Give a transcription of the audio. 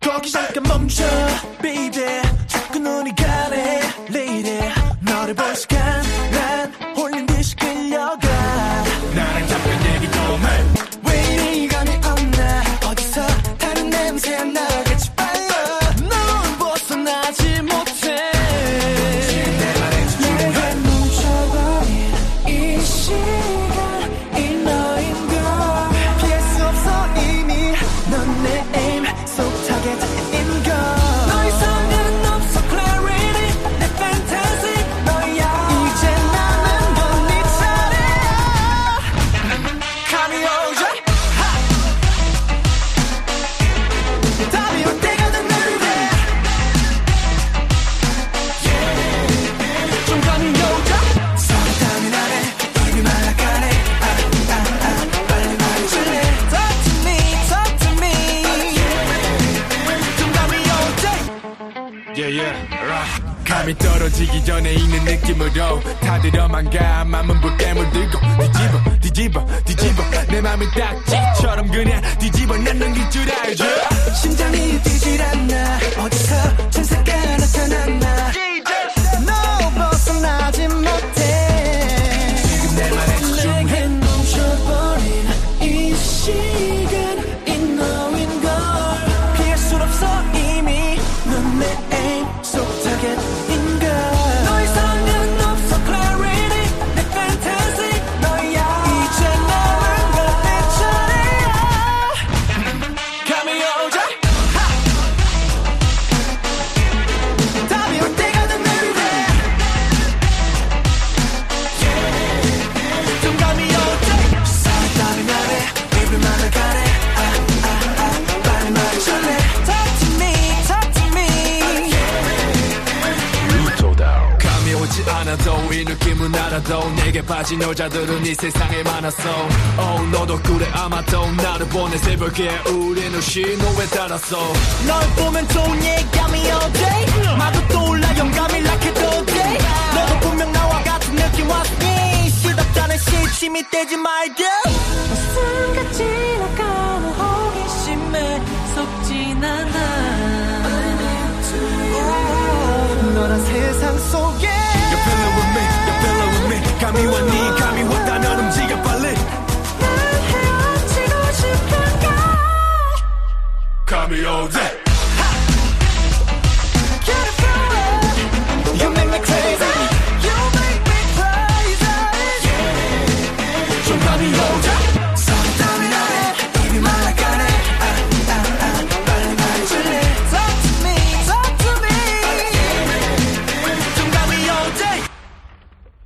거기 잠깐 멈춰 baby. 자꾸 눈이 가네 lady. 너를 볼시 yeah, right. 감이 떨어지기 전에 있는 느낌으로 다들어만 가. 맘은 불뱀을 들고 뒤집어 뒤집어 뒤집어. 내 맘을 딱지처럼 그냥 뒤집어. 난 넘길 줄 알죠? 심장이 뛰질 않나. 어디 오지 않아도 이 느낌은 알아도 내게 빠진 여자들은 이 세상에 많았어. Oh 너도 그래 아마도 나를 보내 새벽에 우리는 신호에 따랐어 널 보면 좋은 예감이 all day 마구 떠올라 영감이 like it all day 너도 분명 나와 같은 느낌 왔니? 시덥잖은 시침이 떼지 말고 순간 지나가는 호기심에 속진 않아 너란 세상 속에 Studios at?